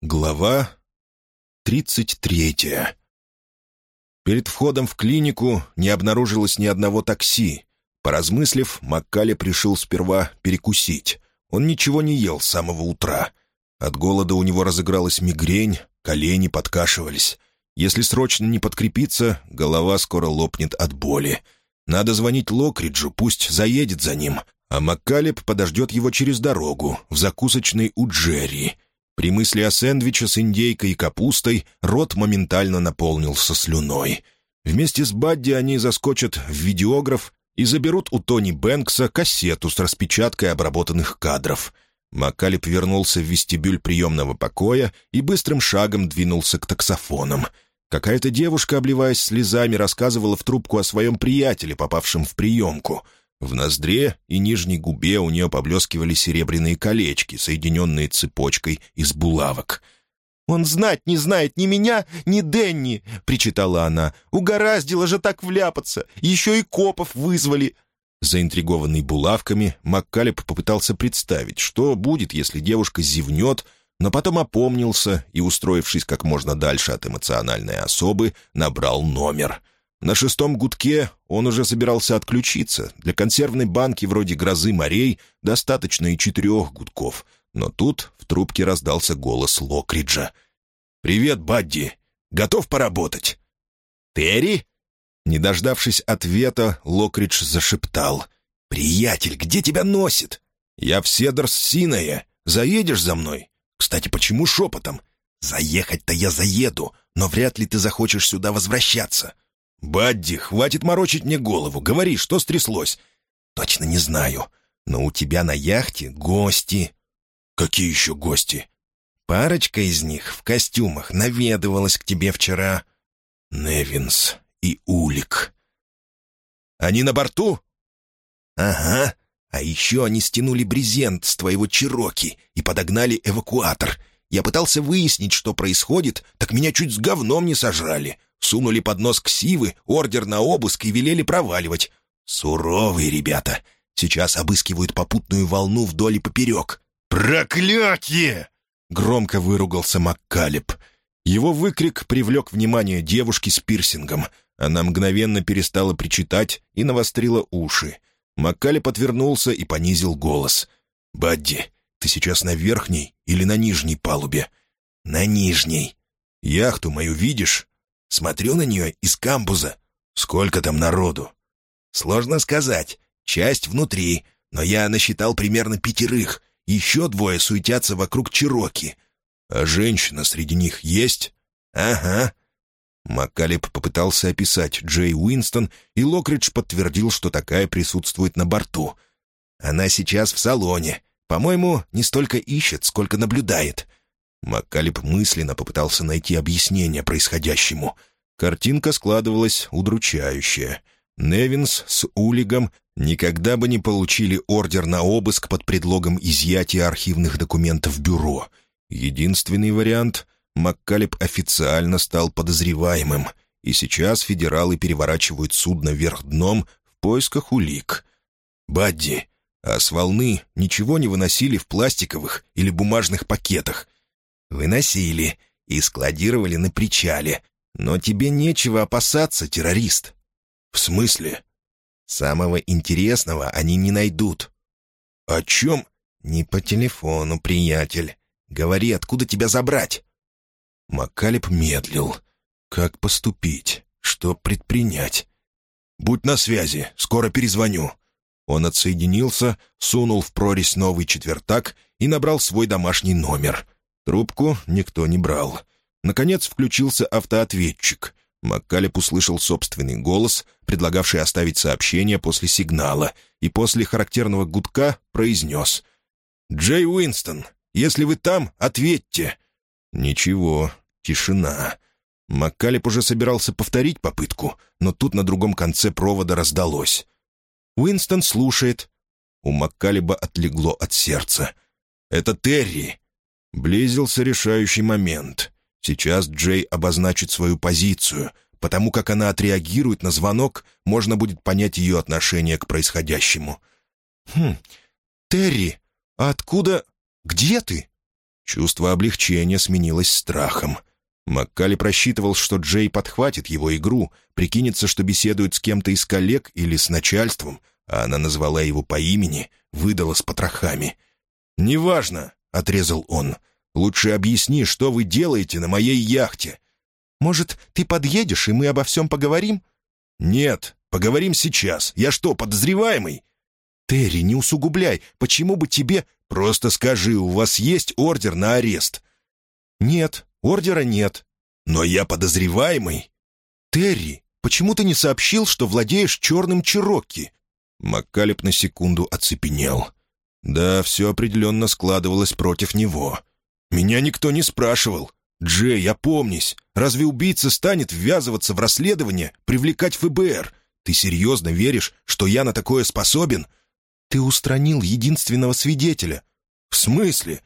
Глава тридцать третья. Перед входом в клинику не обнаружилось ни одного такси. Поразмыслив, Маккале пришел сперва перекусить. Он ничего не ел с самого утра. От голода у него разыгралась мигрень, колени подкашивались. Если срочно не подкрепиться, голова скоро лопнет от боли. Надо звонить Локриджу, пусть заедет за ним, а Маккалеб подождет его через дорогу, в закусочной у Джерри — при мысли о сэндвиче с индейкой и капустой рот моментально наполнился слюной. Вместе с Бадди они заскочат в видеограф и заберут у Тони Бэнкса кассету с распечаткой обработанных кадров. Макалип вернулся в вестибюль приемного покоя и быстрым шагом двинулся к таксофонам. Какая-то девушка, обливаясь слезами, рассказывала в трубку о своем приятеле, попавшем в приемку — в ноздре и нижней губе у нее поблескивали серебряные колечки, соединенные цепочкой из булавок. «Он знать не знает ни меня, ни Денни!» — причитала она. «Угораздило же так вляпаться! Еще и копов вызвали!» Заинтригованный булавками, Маккалеб попытался представить, что будет, если девушка зевнет, но потом опомнился и, устроившись как можно дальше от эмоциональной особы, набрал номер — на шестом гудке он уже собирался отключиться. Для консервной банки вроде «Грозы морей» достаточно и четырех гудков. Но тут в трубке раздался голос Локриджа. «Привет, Бадди! Готов поработать?» «Терри?» Не дождавшись ответа, Локридж зашептал. «Приятель, где тебя носит? Я в Седрс Синая. Заедешь за мной? Кстати, почему шепотом? Заехать-то я заеду, но вряд ли ты захочешь сюда возвращаться. «Бадди, хватит морочить мне голову. Говори, что стряслось?» «Точно не знаю. Но у тебя на яхте гости». «Какие еще гости?» «Парочка из них в костюмах наведывалась к тебе вчера». «Невинс и Улик». «Они на борту?» «Ага. А еще они стянули брезент с твоего Чироки и подогнали эвакуатор. Я пытался выяснить, что происходит, так меня чуть с говном не сожрали. Сунули под нос ксивы, ордер на обыск и велели проваливать. Суровые ребята. Сейчас обыскивают попутную волну вдоль и поперек. «Проклятье!» — громко выругался Маккалеб. Его выкрик привлек внимание девушки с пирсингом. Она мгновенно перестала причитать и навострила уши. Маккалеб отвернулся и понизил голос. «Бадди, ты сейчас на верхней или на нижней палубе?» «На нижней». «Яхту мою видишь?» Смотрю на нее из камбуза. Сколько там народу? Сложно сказать. Часть внутри, но я насчитал примерно пятерых. Еще двое суетятся вокруг Чироки. А женщина среди них есть? Ага. Маккалеб попытался описать Джей Уинстон, и Локридж подтвердил, что такая присутствует на борту. Она сейчас в салоне. По-моему, не столько ищет, сколько наблюдает. Маккалеб мысленно попытался найти объяснение происходящему. Картинка складывалась удручающая. Невинс с Улигом никогда бы не получили ордер на обыск под предлогом изъятия архивных документов бюро. Единственный вариант — Маккалеб официально стал подозреваемым, и сейчас федералы переворачивают судно вверх дном в поисках улик. «Бадди, а с волны ничего не выносили в пластиковых или бумажных пакетах?» «Выносили и складировали на причале. Но тебе нечего опасаться, террорист». «В смысле?» «Самого интересного они не найдут». «О чем?» «Не по телефону, приятель. Говори, откуда тебя забрать?» Макалеб медлил. «Как поступить? Что предпринять?» «Будь на связи, скоро перезвоню». Он отсоединился, сунул в прорезь новый четвертак и набрал свой домашний номер — Трубку никто не брал. Наконец включился автоответчик. Маккалеб услышал собственный голос, предлагавший оставить сообщение после сигнала, и после характерного гудка произнес. «Джей Уинстон, если вы там, ответьте». «Ничего, тишина». Маккалеб уже собирался повторить попытку, но тут на другом конце провода раздалось. Уинстон слушает. У Маккалеба отлегло от сердца. «Это Терри. Близился решающий момент. Сейчас Джей обозначит свою позицию. Потому как она отреагирует на звонок, можно будет понять ее отношение к происходящему. «Хм, Терри, а откуда... Где ты?» Чувство облегчения сменилось страхом. Маккали просчитывал, что Джей подхватит его игру, прикинется, что беседует с кем-то из коллег или с начальством, а она назвала его по имени, выдала с потрохами. «Неважно», — отрезал он. «Лучше объясни, что вы делаете на моей яхте». «Может, ты подъедешь, и мы обо всем поговорим?» «Нет, поговорим сейчас. Я что, подозреваемый?» «Терри, не усугубляй. Почему бы тебе...» «Просто скажи, у вас есть ордер на арест?» «Нет, ордера нет». «Но я подозреваемый». «Терри, почему ты не сообщил, что владеешь черным черокки?» Маккалеб на секунду оцепенел. Да, все определенно складывалось против него. «Меня никто не спрашивал. Джей, опомнись. Разве убийца станет ввязываться в расследование, привлекать ФБР? Ты серьезно веришь, что я на такое способен?» «Ты устранил единственного свидетеля». «В смысле?»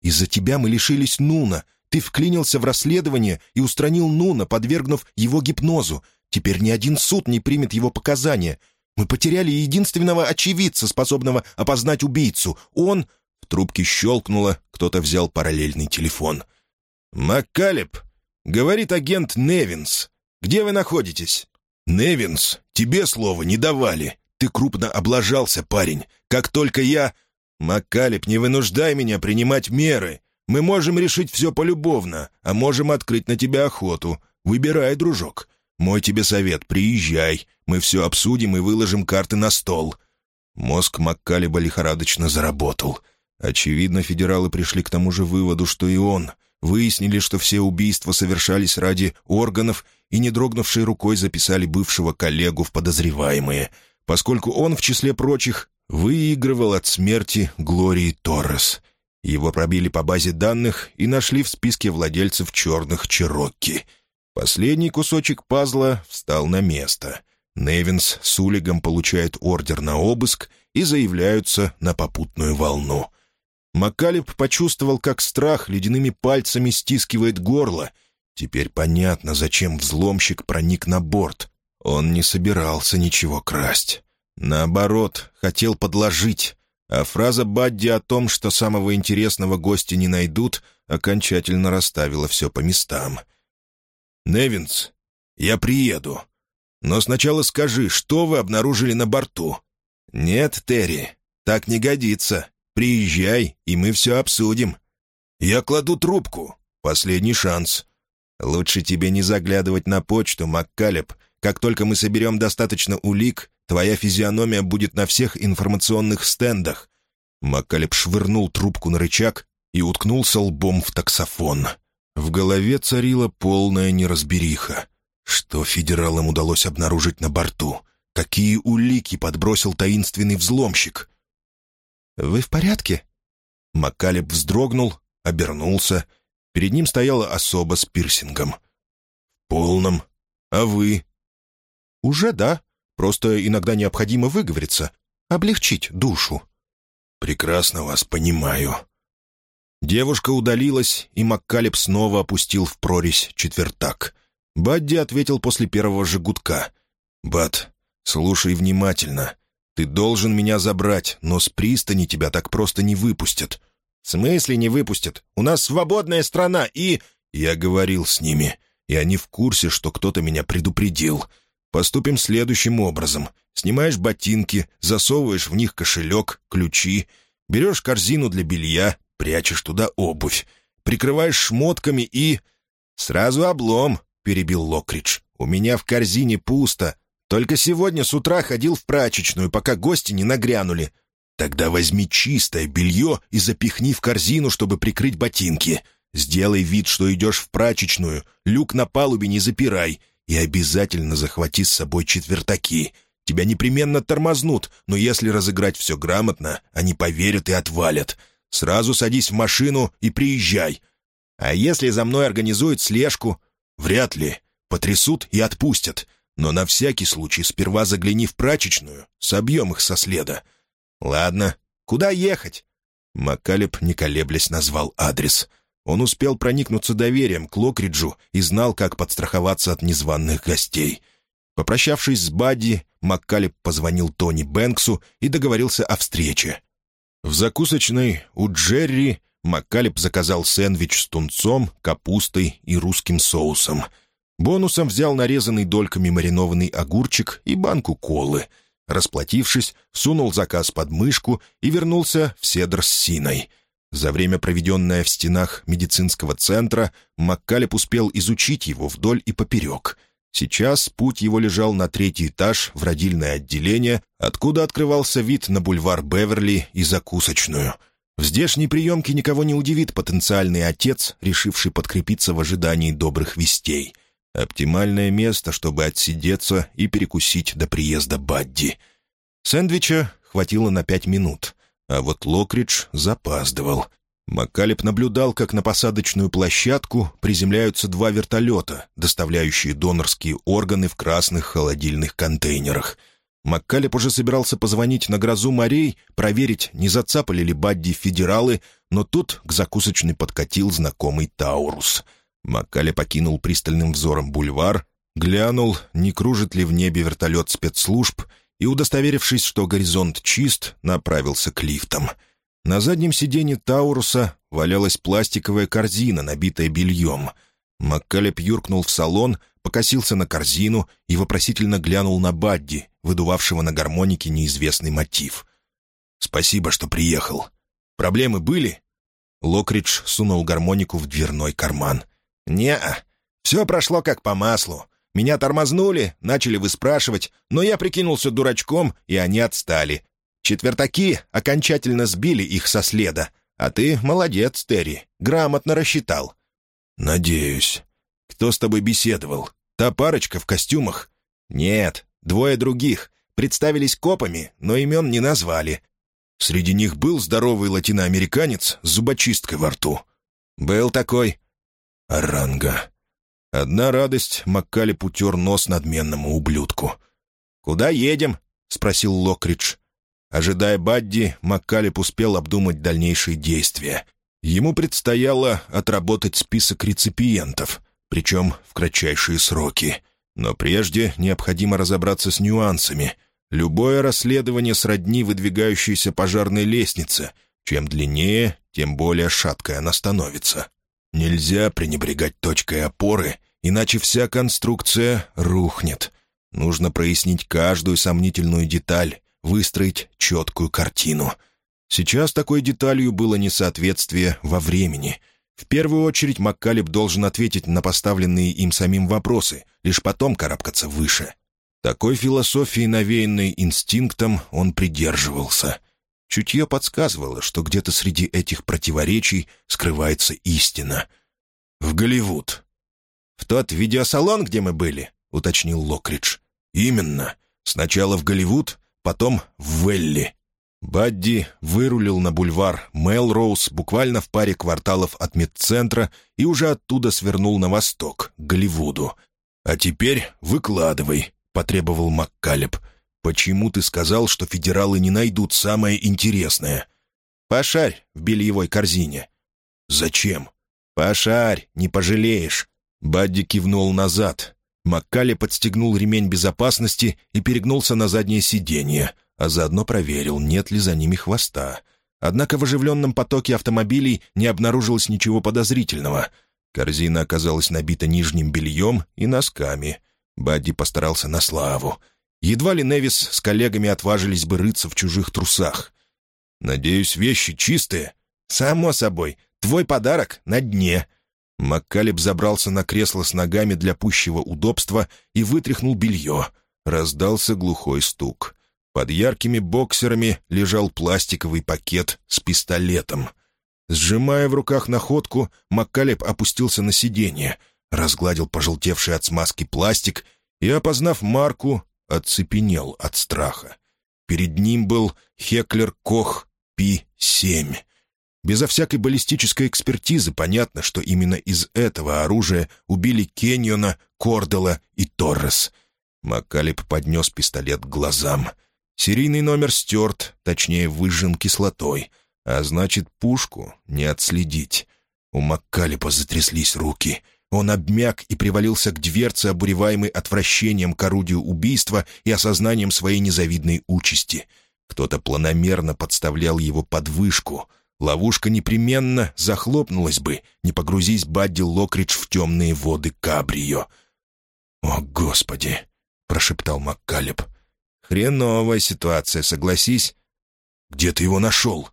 «Из-за тебя мы лишились Нуна. Ты вклинился в расследование и устранил Нуна, подвергнув его гипнозу. Теперь ни один суд не примет его показания. Мы потеряли единственного очевидца, способного опознать убийцу. Он...» В трубке щелкнуло, кто-то взял параллельный телефон. «Маккалеб, говорит агент Невинс. Где вы находитесь?» «Невинс, тебе слова не давали. Ты крупно облажался, парень. Как только я...» «Маккалеб, не вынуждай меня принимать меры. Мы можем решить все полюбовно, а можем открыть на тебя охоту. Выбирай, дружок. Мой тебе совет — приезжай. Мы все обсудим и выложим карты на стол». Мозг Маккалеба лихорадочно заработал. Очевидно, федералы пришли к тому же выводу, что и он. Выяснили, что все убийства совершались ради органов и, не дрогнувшей рукой, записали бывшего коллегу в подозреваемые, поскольку он, в числе прочих, выигрывал от смерти Глории Торрес. Его пробили по базе данных и нашли в списке владельцев черных Черокки. Последний кусочек пазла встал на место — Невинс с Улигом получают ордер на обыск и заявляются на попутную волну. Макалеб почувствовал, как страх ледяными пальцами стискивает горло. Теперь понятно, зачем взломщик проник на борт. Он не собирался ничего красть. Наоборот, хотел подложить. А фраза Бадди о том, что самого интересного гостя не найдут, окончательно расставила все по местам. «Невинс, я приеду», но сначала скажи, что вы обнаружили на борту?» «Нет, Терри, так не годится. Приезжай, и мы все обсудим». «Я кладу трубку. Последний шанс». «Лучше тебе не заглядывать на почту, Маккалеб. Как только мы соберем достаточно улик, твоя физиономия будет на всех информационных стендах». Маккалеб швырнул трубку на рычаг и уткнулся лбом в таксофон. В голове царила полная неразбериха. Что федералам удалось обнаружить на борту? Какие улики подбросил таинственный взломщик? «Вы в порядке?» Макалеб вздрогнул, обернулся. Перед ним стояла особа с пирсингом. «В полном. А вы?» «Уже да. Просто иногда необходимо выговориться, облегчить душу». «Прекрасно вас понимаю». Девушка удалилась, и Маккалеб снова опустил в прорезь четвертак — Бадди ответил после первого же гудка. «Бат, слушай внимательно. Ты должен меня забрать, но с пристани тебя так просто не выпустят». «В смысле не выпустят? У нас свободная страна и...» Я говорил с ними, и они в курсе, что кто-то меня предупредил. Поступим следующим образом. Снимаешь ботинки, засовываешь в них кошелек, ключи, берешь корзину для белья, прячешь туда обувь, прикрываешь шмотками и... Сразу облом, — перебил Локридж. «У меня в корзине пусто. Только сегодня с утра ходил в прачечную, пока гости не нагрянули. Тогда возьми чистое белье и запихни в корзину, чтобы прикрыть ботинки. Сделай вид, что идешь в прачечную, люк на палубе не запирай и обязательно захвати с собой четвертаки. Тебя непременно тормознут, но если разыграть все грамотно, они поверят и отвалят. Сразу садись в машину и приезжай. А если за мной организуют слежку, «Вряд ли. Потрясут и отпустят. Но на всякий случай сперва загляни в прачечную, собьем их со следа». «Ладно. Куда ехать?» Макалеб, не колеблясь, назвал адрес. Он успел проникнуться доверием к Локриджу и знал, как подстраховаться от незваных гостей. Попрощавшись с Бадди, Маккалеб позвонил Тони Бэнксу и договорился о встрече. В закусочной у Джерри Маккалеб заказал сэндвич с тунцом, капустой и русским соусом. Бонусом взял нарезанный дольками маринованный огурчик и банку колы. Расплатившись, сунул заказ под мышку и вернулся в седр с синой. За время, проведенное в стенах медицинского центра, Маккалеб успел изучить его вдоль и поперек. Сейчас путь его лежал на третий этаж в родильное отделение, откуда открывался вид на бульвар Беверли и закусочную — в здешней приемке никого не удивит потенциальный отец, решивший подкрепиться в ожидании добрых вестей. Оптимальное место, чтобы отсидеться и перекусить до приезда Бадди. Сэндвича хватило на пять минут, а вот Локридж запаздывал. Маккалеб наблюдал, как на посадочную площадку приземляются два вертолета, доставляющие донорские органы в красных холодильных контейнерах — Маккалеб уже собирался позвонить на грозу морей, проверить, не зацапали ли Бадди федералы, но тут к закусочной подкатил знакомый Таурус. Маккале покинул пристальным взором бульвар, глянул, не кружит ли в небе вертолет спецслужб, и, удостоверившись, что горизонт чист, направился к лифтам. На заднем сиденье Тауруса валялась пластиковая корзина, набитая бельем. Маккалеб юркнул в салон, покосился на корзину и вопросительно глянул на Бадди, выдувавшего на гармонике неизвестный мотив. «Спасибо, что приехал. Проблемы были?» Локридж сунул гармонику в дверной карман. «Не-а. Все прошло как по маслу. Меня тормознули, начали выспрашивать, но я прикинулся дурачком, и они отстали. Четвертаки окончательно сбили их со следа. А ты молодец, Терри, грамотно рассчитал». «Надеюсь. Кто с тобой беседовал? Та парочка в костюмах?» «Нет, Двое других. Представились копами, но имен не назвали. Среди них был здоровый латиноамериканец с зубочисткой во рту. Был такой. Аранга. Одна радость, Маккалеб утер нос надменному ублюдку. «Куда едем?» — спросил Локридж. Ожидая Бадди, Маккалеб успел обдумать дальнейшие действия. Ему предстояло отработать список реципиентов, причем в кратчайшие сроки — но прежде необходимо разобраться с нюансами. Любое расследование сродни выдвигающейся пожарной лестнице. Чем длиннее, тем более шаткой она становится. Нельзя пренебрегать точкой опоры, иначе вся конструкция рухнет. Нужно прояснить каждую сомнительную деталь, выстроить четкую картину. Сейчас такой деталью было несоответствие во времени — в первую очередь Маккалеб должен ответить на поставленные им самим вопросы, лишь потом карабкаться выше. Такой философии, навеянной инстинктом, он придерживался. Чутье подсказывало, что где-то среди этих противоречий скрывается истина. «В Голливуд». «В тот видеосалон, где мы были?» — уточнил Локридж. «Именно. Сначала в Голливуд, потом в Велли. Бадди вырулил на бульвар Мелроуз буквально в паре кварталов от медцентра и уже оттуда свернул на восток, к Голливуду. «А теперь выкладывай», — потребовал Маккалеб. «Почему ты сказал, что федералы не найдут самое интересное?» «Пошарь в бельевой корзине». «Зачем?» «Пошарь, не пожалеешь». Бадди кивнул назад. Маккали подстегнул ремень безопасности и перегнулся на заднее сиденье а заодно проверил, нет ли за ними хвоста. Однако в оживленном потоке автомобилей не обнаружилось ничего подозрительного. Корзина оказалась набита нижним бельем и носками. Бадди постарался на славу. Едва ли Невис с коллегами отважились бы рыться в чужих трусах. «Надеюсь, вещи чистые?» «Само собой. Твой подарок на дне». Маккалеб забрался на кресло с ногами для пущего удобства и вытряхнул белье. Раздался глухой стук. Под яркими боксерами лежал пластиковый пакет с пистолетом. Сжимая в руках находку, Маккалеб опустился на сиденье, разгладил пожелтевший от смазки пластик и, опознав марку, оцепенел от страха. Перед ним был Хеклер Кох Пи-7. Безо всякой баллистической экспертизы понятно, что именно из этого оружия убили Кеньона, Кордела и Торрес. Маккалеб поднес пистолет к глазам — Серийный номер стерт, точнее, выжжен кислотой, а значит, пушку не отследить. У Маккалипа затряслись руки. Он обмяк и привалился к дверце, обуреваемый отвращением к орудию убийства и осознанием своей незавидной участи. Кто-то планомерно подставлял его под вышку. Ловушка непременно захлопнулась бы, не погрузись Бадди Локридж в темные воды Кабрио. «О, Господи!» — прошептал Маккалеб. «Хреновая ситуация, согласись?» «Где ты его нашел?»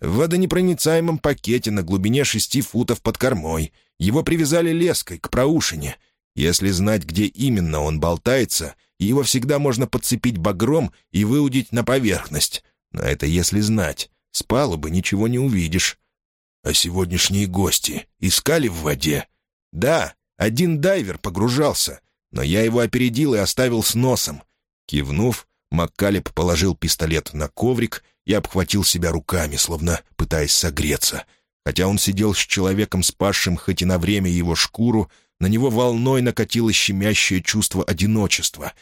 «В водонепроницаемом пакете на глубине шести футов под кормой. Его привязали леской к проушине. Если знать, где именно он болтается, его всегда можно подцепить багром и выудить на поверхность. Но это если знать. С палубы ничего не увидишь». «А сегодняшние гости искали в воде?» «Да, один дайвер погружался, но я его опередил и оставил с носом». Кивнув, Маккалеб положил пистолет на коврик и обхватил себя руками, словно пытаясь согреться. Хотя он сидел с человеком, спасшим хоть и на время его шкуру, на него волной накатило щемящее чувство одиночества.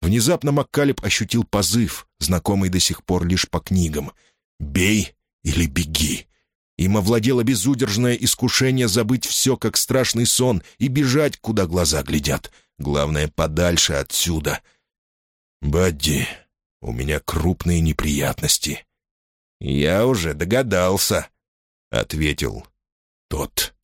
Внезапно Маккалеб ощутил позыв, знакомый до сих пор лишь по книгам. «Бей или беги». Им овладело безудержное искушение забыть все, как страшный сон, и бежать, куда глаза глядят. Главное, подальше отсюда. «Бадди, у меня крупные неприятности». «Я уже догадался», — ответил тот.